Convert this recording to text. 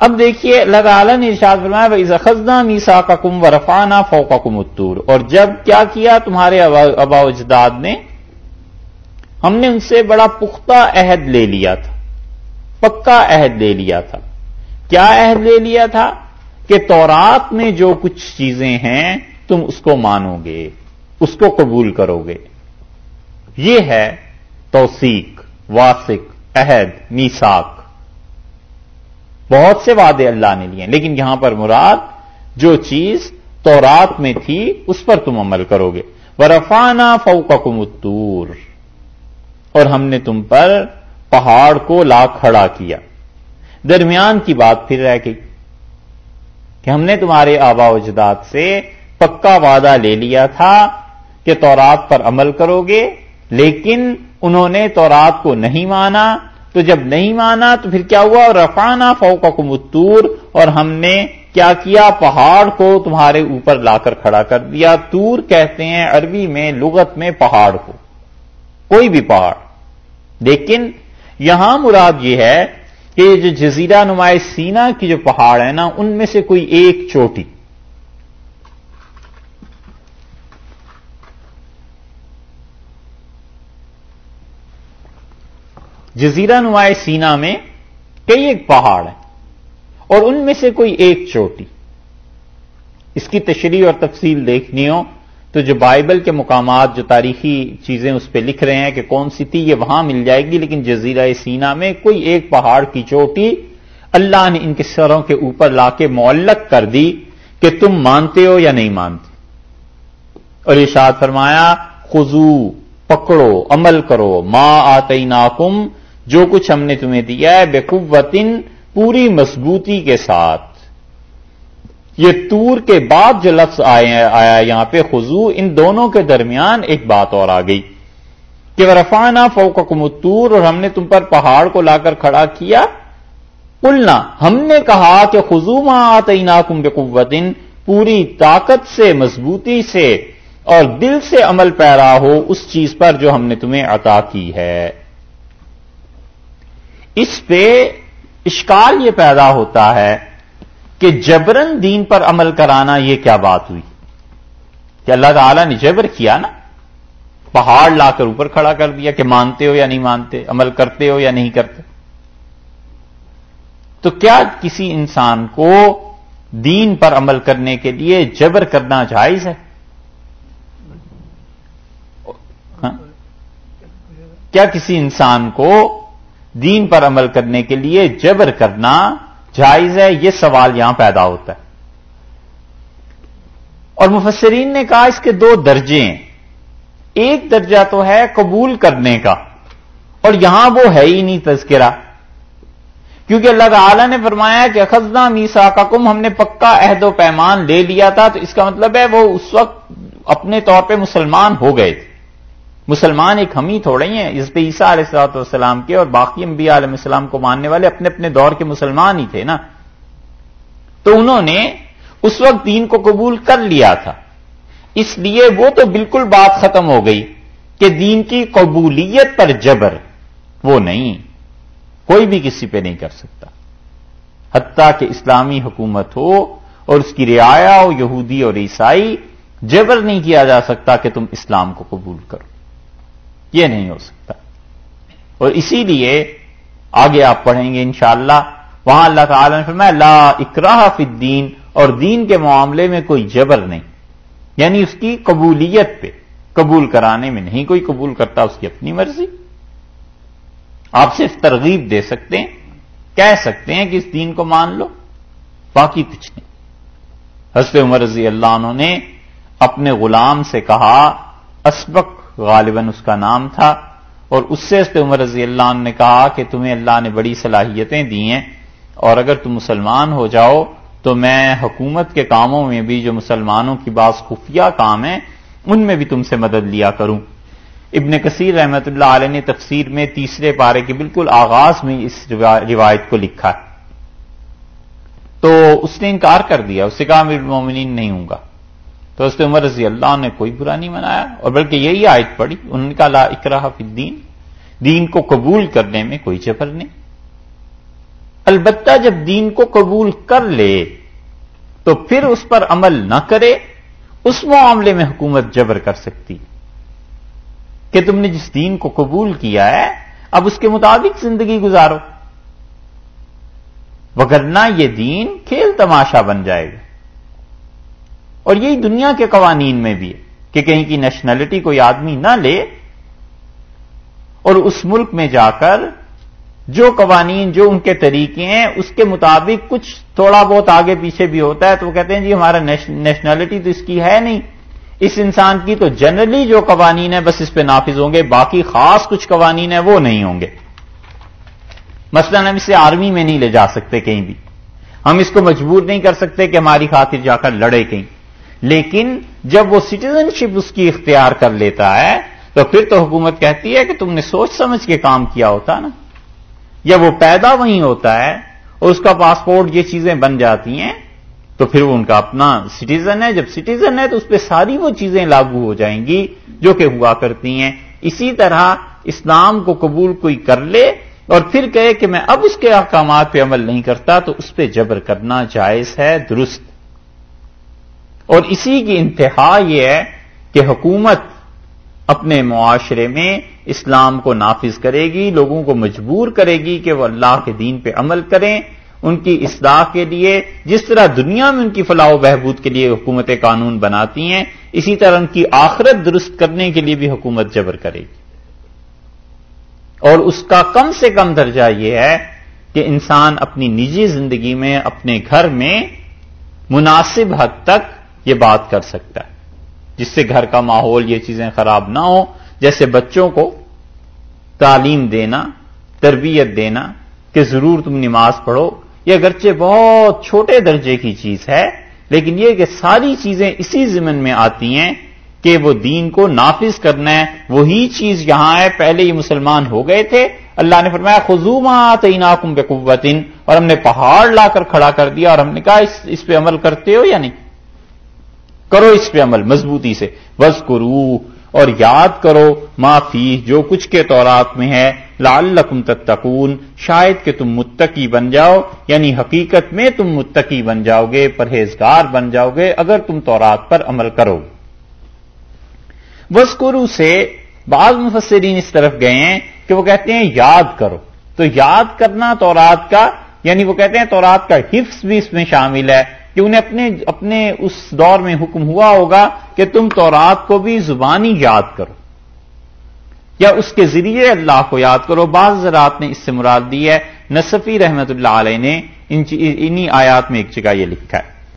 اب دیکھیے اللہ تعالیٰ نے ارشاد فرمایا بھائی زخذنا میسا کا کم و رفانہ فوقا کم اتور اور جب کیا کیا تمہارے ابا اجداد نے، ہم نے ان سے بڑا پختہ عہد لے لیا تھا، پکا عہد لے لیا تھا۔ کیا عہد لے لیا تھا؟ کہ تورات میں جو کچھ چیزیں ہیں، تم اس کو مانو گے، اس کو قبول کرو گے۔ یہ ہے توثیق واسق عہد میساک بہت سے وعدے اللہ نے لیے لیکن یہاں پر مراد جو چیز تورات میں تھی، اس پر تم عمل کرو گے۔ ورفانہ فوق کمتور اور ہم نے تم پر پہاڑ کو لا کھڑا کیا۔ درمیان کی بات پھر رہ گئی کہ ہم نے تمہارے آبا اجداد سے پکا وعدہ لے لیا تھا کہ تورات پر عمل کرو گے، لیکن انہوں نے تورات کو نہیں مانا۔ تو جب نہیں مانا تو پھر کیا ہوا؟ رفانہ فوق متور اور ہم نے کیا کیا؟ پہاڑ کو تمہارے اوپر لا کر کھڑا کر دیا۔ تور کہتے ہیں عربی میں لغت میں پہاڑ کو، کوئی بھی پہاڑ۔ لیکن یہاں مراد یہ ہے کہ جو جزیرہ نمائے سینا کی جو پہاڑ ہے نا، ان میں سے کوئی ایک چوٹی۔ جزیرہ نمائے سینا میں کئی ایک پہاڑ ہیں اور ان میں سے کوئی ایک چوٹی۔ اس کی تشریح اور تفصیل دیکھنی ہو تو جو بائبل کے مقامات، جو تاریخی چیزیں اس پہ لکھ رہے ہیں کہ کون سی تھی، یہ وہاں مل جائے گی، لیکن جزیرہ سینا میں کوئی ایک پہاڑ کی چوٹی اللہ نے ان کے سروں کے اوپر لا کے معلق کر دی کہ تم مانتے ہو یا نہیں مانتے۔ اور ارشاد فرمایا خزو پکڑو، عمل کرو ماں آتے ناکم جو کچھ ہم نے تمہیں دیا ہے بے پوری مضبوطی کے ساتھ۔ یہ تور کے بعد جو لفظ آیا یہاں پہ خزو ان دونوں کے درمیان ایک بات اور آ گئی کہ رفانہ فوکم تور اور ہم نے تم پر پہاڑ کو لا کر کھڑا کیا۔ النا ہم نے کہا کہ خزو ماں آتے ناکم بے پوری طاقت سے، مضبوطی سے اور دل سے عمل پیرا ہو اس چیز پر جو ہم نے تمہیں عطا کی ہے۔ اس پہ اشکال یہ پیدا ہوتا ہے کہ جبرن دین پر عمل کرانا یہ کیا بات ہوئی؟ کہ اللہ تعالی نے جبر کیا نا؟ پہاڑ لا کر اوپر کھڑا کر دیا کہ مانتے ہو یا نہیں مانتے، عمل کرتے ہو یا نہیں کرتے۔ تو کیا کسی انسان کو دین پر عمل کرنے کے لیے جبر کرنا جائز ہے؟ ہاں؟ کیا کسی انسان کو دین پر عمل کرنے کے لیے جبر کرنا جائز ہے، یہ سوال یہاں پیدا ہوتا ہے۔ اور مفسرین نے کہا اس کے دو درجے ہیں۔ ایک درجہ تو ہے قبول کرنے کا، اور یہاں وہ ہے ہی نہیں تذکرہ۔ کیونکہ اللہ تعالی نے فرمایا کہ خزنہ میسا کا کم ہم نے پکا عہد و پیمان لے لیا تھا، تو اس کا مطلب ہے وہ اس وقت اپنے طور پہ مسلمان ہو گئے تھے۔ مسلمان ایک ہم ہی تھوڑے ہی ہیں، اس پہ عیسیٰ علیہ السلاۃ والسلام کے اور باقی انبیاء علیہ السلام کو ماننے والے اپنے اپنے دور کے مسلمان ہی تھے نا۔ تو انہوں نے اس وقت دین کو قبول کر لیا تھا۔ اس لیے وہ تو بالکل بات ختم ہو گئی کہ دین کی قبولیت پر جبر وہ نہیں، کوئی بھی کسی پہ نہیں کر سکتا۔ حتیٰ کہ اسلامی حکومت ہو اور اس کی رعایا ہو، یہودی اور عیسائی، جبر نہیں کیا جا سکتا کہ تم اسلام کو قبول کرو۔ یہ نہیں ہو سکتا۔ اور اسی لیے آگے آپ پڑھیں گے انشاءاللہ۔ وہاں اللہ تعالی نے فرمایا، لا اکراہ فی الدین، اور دین کے معاملے میں کوئی جبر نہیں۔ یعنی اس کی قبولیت پہ، قبول کرانے میں نہیں۔ کوئی قبول کرتا، اس کی اپنی مرضی۔ آپ صرف ترغیب دے سکتے ہیں، کہہ سکتے ہیں کہ اس دین کو مان لو، باقی کچھ نہیں۔ حضرت عمر رضی اللہ عنہ نے اپنے غلام سے کہا، اسبق غالباً اس کا نام تھا اور اس سے اس عمر رضی اللہ عنہ نے کہا کہ تمہیں اللہ نے بڑی صلاحیتیں دی ہیں اور اگر تم مسلمان ہو جاؤ تو میں حکومت کے کاموں میں بھی جو مسلمانوں کی بعض خفیہ کام ہیں، ان میں بھی تم سے مدد لیا کروں۔ ابن کثیر رحمت اللہ علیہ نے تفسیر میں تیسرے پارے کے بالکل آغاز میں اس روایت کو لکھا تو اس نے انکار کر دیا، اس سے کہا میرے مومنین نہیں ہوں گا۔ تو اس عمر رضی اللہ نے کوئی برا نہیں منایا اور بلکہ یہی آیت پڑی ان کا لا اکراہ فی الدین، دین کو قبول کرنے میں کوئی جبر نہیں۔ البتہ جب دین کو قبول کر لے، تو پھر اس پر عمل نہ کرے، اس معاملے میں حکومت جبر کر سکتی۔ کہ تم نے جس دین کو قبول کیا ہے، اب اس کے مطابق زندگی گزارو۔ وگرنہ یہ دین کھیل تماشا بن جائے گا۔ اور یہی دنیا کے قوانین میں بھی ہے کہ کہیں کی نیشنلٹی کوئی آدمی نہ لے اور اس ملک میں جا کر جو قوانین، جو ان کے طریقے ہیں، اس کے مطابق کچھ تھوڑا بہت آگے پیچھے بھی ہوتا ہے تو وہ کہتے ہیں جی ہمارا نیشنلٹی تو اس کی ہے نہیں۔ اس انسان کی تو جنرلی جو قوانین ہے بس اس پہ نافذ ہوں گے، باقی خاص کچھ قوانین ہیں وہ نہیں ہوں گے۔ مثلا ہم اسے آرمی میں نہیں لے جا سکتے کہیں بھی۔ ہم اس کو مجبور نہیں کر سکتے کہ ہماری خاطر جا کر لڑے کہیں۔ لیکن جب وہ سٹیزن شپ اس کی اختیار کر لیتا ہے، تو پھر تو حکومت کہتی ہے کہ تم نے سوچ سمجھ کے کام کیا ہوتا نا۔ یا وہ پیدا وہیں ہوتا ہے اور اس کا پاسپورٹ یہ چیزیں بن جاتی ہیں، تو پھر وہ ان کا اپنا سٹیزن ہے۔ جب سٹیزن ہے تو اس پہ ساری وہ چیزیں لاگو ہو جائیں گی جو کہ ہوا کرتی ہیں۔ اسی طرح اسلام کو قبول کوئی کر لے اور پھر کہے کہ میں اب اس کے احکامات پہ عمل نہیں کرتا، تو اس پہ جبر کرنا جائز ہے، درست اور اسی کی انتہا یہ ہے کہ حکومت اپنے معاشرے میں اسلام کو نافذ کرے گی، لوگوں کو مجبور کرے گی کہ وہ اللہ کے دین پہ عمل کریں، ان کی اصلاح کے لیے، جس طرح دنیا میں ان کی فلاح و بہبود کے لیے حکومت قانون بناتی ہیں، اسی طرح ان کی آخرت درست کرنے کے لیے بھی حکومت جبر کرے گی۔ اور اس کا کم سے کم درجہ یہ ہے کہ انسان اپنی نجی زندگی میں، اپنے گھر میں مناسب حد تک یہ بات کر سکتا ہے۔ جس سے گھر کا ماحول یہ چیزیں خراب نہ ہو جیسے بچوں کو تعلیم دینا، تربیت دینا کہ ضرور تم نماز پڑھو۔ یہ اگرچہ بہت چھوٹے درجے کی چیز ہے، لیکن یہ کہ ساری چیزیں اسی زمن میں آتی ہیں کہ وہ دین کو نافذ کرنا ہے۔ وہی چیز یہاں ہے، پہلے یہ مسلمان ہو گئے تھے۔ اللہ نے فرمایا خزوما تعیناکم بے قوتن اور ہم نے پہاڑ لا کر کھڑا کر دیا اور ہم نے کہا، اس اس پہ عمل کرتے ہو یا نہیں؟ کرو اس پہ عمل مضبوطی سے۔ وز کرو اور یاد کرو معافی جو کچھ کے تورات میں ہے۔ لعلکم تتقون، شاید کہ تم متقی بن جاؤ۔ یعنی حقیقت میں تم متقی بن جاؤ گے، پرہیزگار بن جاؤ گے، اگر تم تورات پر عمل کرو۔ وسکرو سے بعض مفسرین اس طرف گئے ہیں کہ وہ کہتے ہیں یاد کرو۔ تو یاد کرنا تورات کا یعنی وہ کہتے ہیں تورات کا حفظ بھی اس میں شامل ہے۔ کہ انہیں اپنے اپنے اس دور میں حکم ہوا ہوگا کہ تم تورات کو بھی زبانی یاد کرو۔ یا اس کے ذریعے اللہ کو یاد کرو۔ بعض ذرات نے اس سے مراد دی ہے، نصفی رحمت اللہ علیہ نے انہی آیات میں ایک جگہ یہ لکھا ہے۔